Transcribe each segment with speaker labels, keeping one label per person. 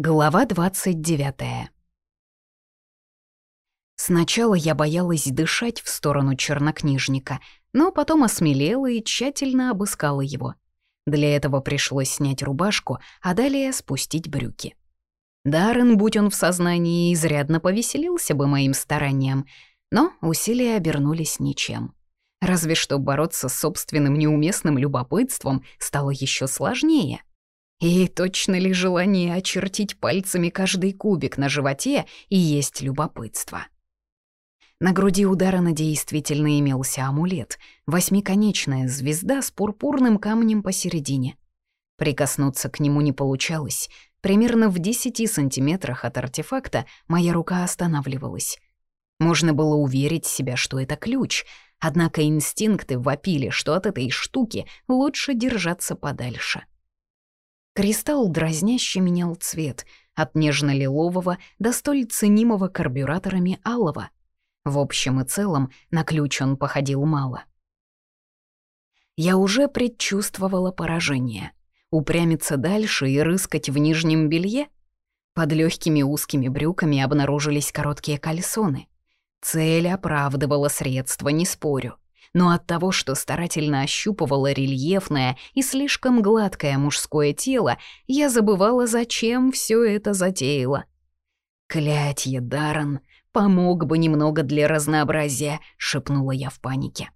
Speaker 1: Глава 29 Сначала я боялась дышать в сторону чернокнижника, но потом осмелела и тщательно обыскала его. Для этого пришлось снять рубашку, а далее спустить брюки. Даррен, будь он в сознании, изрядно повеселился бы моим старанием, но усилия обернулись ничем. Разве что бороться с собственным неуместным любопытством стало еще сложнее. И точно ли желание очертить пальцами каждый кубик на животе и есть любопытство? На груди у Дарана действительно имелся амулет, восьмиконечная звезда с пурпурным камнем посередине. Прикоснуться к нему не получалось. Примерно в 10 сантиметрах от артефакта моя рука останавливалась. Можно было уверить себя, что это ключ, однако инстинкты вопили, что от этой штуки лучше держаться подальше. Кристалл дразняще менял цвет от нежно-лилового до столь ценимого карбюраторами алого. В общем и целом на ключ он походил мало. Я уже предчувствовала поражение. Упрямиться дальше и рыскать в нижнем белье? Под легкими узкими брюками обнаружились короткие кальсоны. Цель оправдывала средства, не спорю но от того, что старательно ощупывала рельефное и слишком гладкое мужское тело, я забывала, зачем все это затеяла. «Клятье, Даррен, помог бы немного для разнообразия», — шепнула я в панике.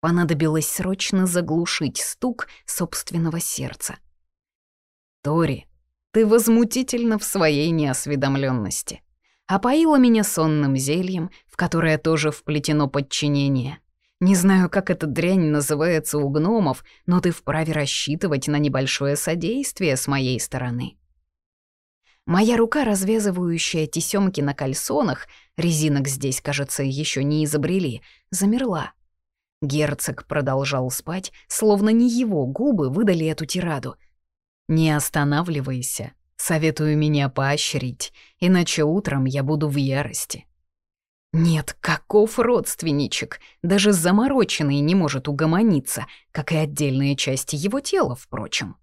Speaker 1: Понадобилось срочно заглушить стук собственного сердца. «Тори, ты возмутительно в своей неосведомленности. Опоила меня сонным зельем, в которое тоже вплетено подчинение. Не знаю, как эта дрянь называется у гномов, но ты вправе рассчитывать на небольшое содействие с моей стороны. Моя рука, развязывающая тесемки на кальсонах, резинок здесь, кажется, еще не изобрели, замерла. Герцог продолжал спать, словно не его губы выдали эту тираду. «Не останавливайся, советую меня поощрить, иначе утром я буду в ярости». Нет, каков родственничек, даже замороченный не может угомониться, как и отдельные части его тела, впрочем.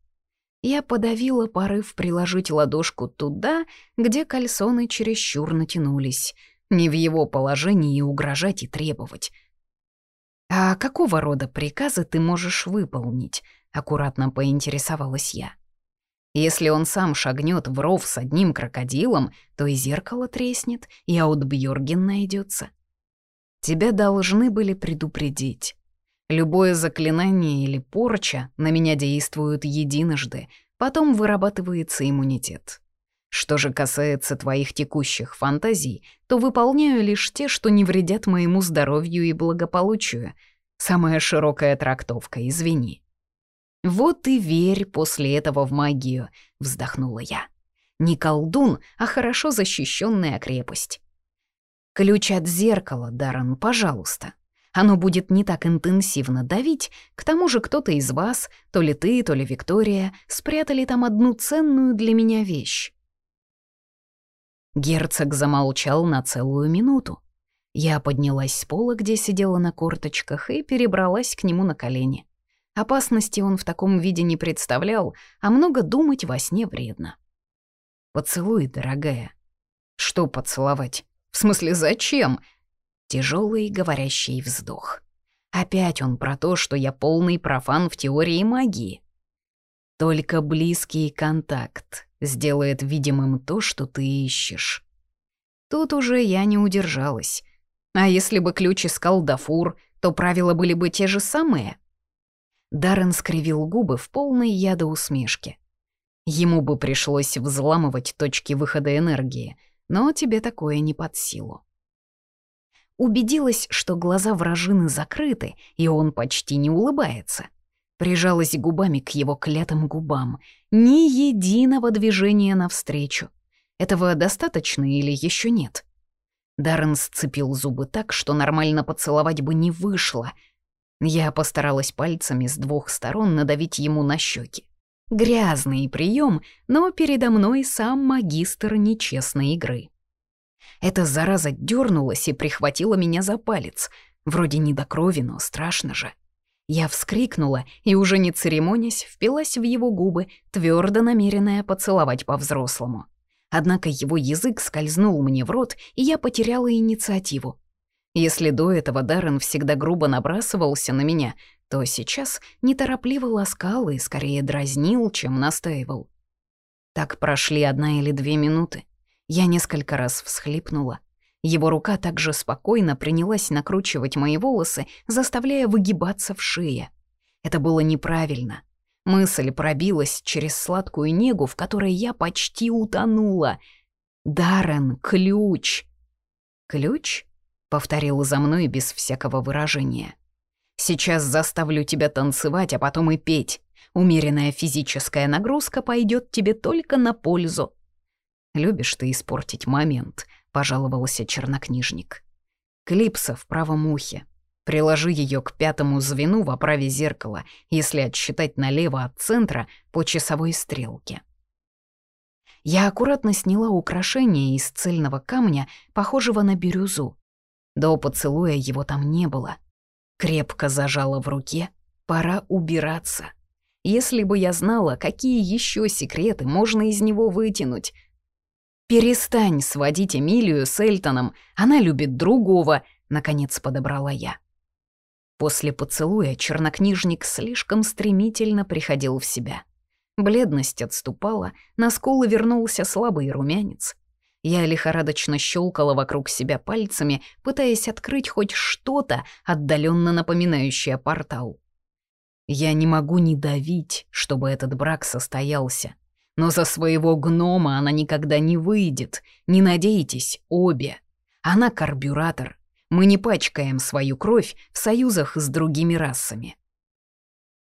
Speaker 1: Я подавила порыв приложить ладошку туда, где кальсоны чересчур натянулись. Не в его положении угрожать и требовать. «А какого рода приказы ты можешь выполнить?» — аккуратно поинтересовалась я. Если он сам шагнет в ров с одним крокодилом, то и зеркало треснет, и Аутбьорген найдется. Тебя должны были предупредить. Любое заклинание или порча на меня действуют единожды, потом вырабатывается иммунитет. Что же касается твоих текущих фантазий, то выполняю лишь те, что не вредят моему здоровью и благополучию. Самая широкая трактовка, извини. «Вот и верь после этого в магию», — вздохнула я. «Не колдун, а хорошо защищенная крепость». «Ключ от зеркала, Даррен, пожалуйста. Оно будет не так интенсивно давить, к тому же кто-то из вас, то ли ты, то ли Виктория, спрятали там одну ценную для меня вещь». Герцог замолчал на целую минуту. Я поднялась с пола, где сидела на корточках, и перебралась к нему на колени. Опасности он в таком виде не представлял, а много думать во сне вредно. «Поцелуй, дорогая». «Что поцеловать? В смысле, зачем?» Тяжелый говорящий вздох. Опять он про то, что я полный профан в теории магии. Только близкий контакт сделает видимым то, что ты ищешь. Тут уже я не удержалась. А если бы ключ искал Дафур, то правила были бы те же самые — Даррен скривил губы в полной яда усмешки. Ему бы пришлось взламывать точки выхода энергии, но тебе такое не под силу. Убедилась, что глаза вражины закрыты, и он почти не улыбается. Прижалась губами к его клятым губам. Ни единого движения навстречу. Этого достаточно или еще нет? Даррен сцепил зубы так, что нормально поцеловать бы не вышло — я постаралась пальцами с двух сторон надавить ему на щеки. Грязный прием, но передо мной сам магистр нечестной игры. Эта зараза дернулась и прихватила меня за палец. Вроде не до крови, но страшно же. Я вскрикнула и, уже не церемонясь, впилась в его губы, твердо намеренная поцеловать по-взрослому. Однако его язык скользнул мне в рот, и я потеряла инициативу. Если до этого Даррен всегда грубо набрасывался на меня, то сейчас неторопливо ласкал и скорее дразнил, чем настаивал. Так прошли одна или две минуты. Я несколько раз всхлипнула. Его рука также спокойно принялась накручивать мои волосы, заставляя выгибаться в шее. Это было неправильно. Мысль пробилась через сладкую негу, в которой я почти утонула. «Даррен, ключ!» «Ключ?» — повторил за мной без всякого выражения. «Сейчас заставлю тебя танцевать, а потом и петь. Умеренная физическая нагрузка пойдет тебе только на пользу». «Любишь ты испортить момент», — пожаловался чернокнижник. «Клипса в правом ухе. Приложи ее к пятому звену в оправе зеркала, если отсчитать налево от центра по часовой стрелке». Я аккуратно сняла украшение из цельного камня, похожего на бирюзу. До поцелуя его там не было. Крепко зажала в руке. Пора убираться. Если бы я знала, какие еще секреты можно из него вытянуть. «Перестань сводить Эмилию с Эльтоном, она любит другого», — наконец подобрала я. После поцелуя чернокнижник слишком стремительно приходил в себя. Бледность отступала, на скулы вернулся слабый румянец. Я лихорадочно щелкала вокруг себя пальцами, пытаясь открыть хоть что-то, отдаленно напоминающее портал. Я не могу не давить, чтобы этот брак состоялся. Но за своего гнома она никогда не выйдет. Не надейтесь, обе. Она карбюратор. Мы не пачкаем свою кровь в союзах с другими расами.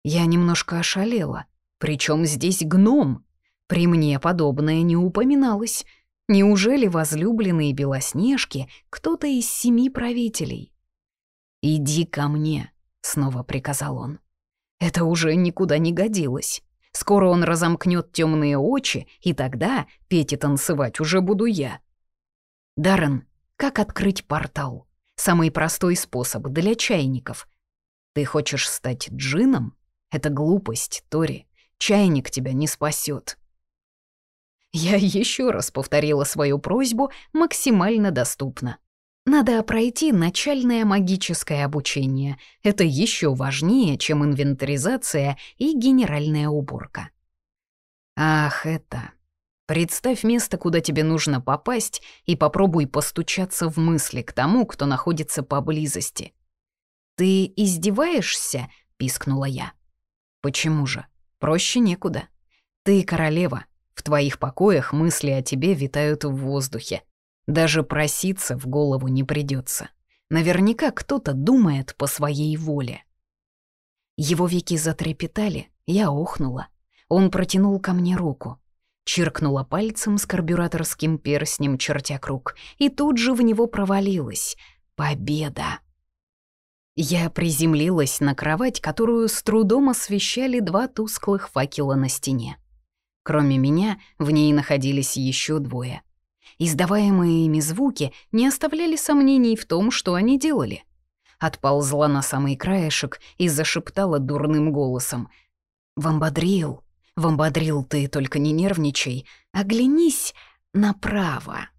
Speaker 1: Я немножко ошалела. Причем здесь гном? При мне подобное не упоминалось. Неужели возлюбленные Белоснежки кто-то из семи правителей? «Иди ко мне», — снова приказал он. Это уже никуда не годилось. Скоро он разомкнет темные очи, и тогда петь и танцевать уже буду я. Даррен, как открыть портал? Самый простой способ для чайников. Ты хочешь стать джином? Это глупость, Тори. Чайник тебя не спасет. Я еще раз повторила свою просьбу максимально доступно. Надо пройти начальное магическое обучение. Это еще важнее, чем инвентаризация и генеральная уборка. Ах, это... Представь место, куда тебе нужно попасть, и попробуй постучаться в мысли к тому, кто находится поблизости. «Ты издеваешься?» — пискнула я. «Почему же? Проще некуда. Ты королева. В твоих покоях мысли о тебе витают в воздухе. Даже проситься в голову не придется. Наверняка кто-то думает по своей воле. Его веки затрепетали, я охнула. Он протянул ко мне руку. Чиркнула пальцем с карбюраторским перстнем, чертя круг, и тут же в него провалилась. Победа! Я приземлилась на кровать, которую с трудом освещали два тусклых факела на стене. Кроме меня, в ней находились еще двое — Издаваемые ими звуки не оставляли сомнений в том, что они делали. Отползла на самый краешек и зашептала дурным голосом. «Вамбадрил, Вамбадрил, ты только не нервничай, оглянись направо».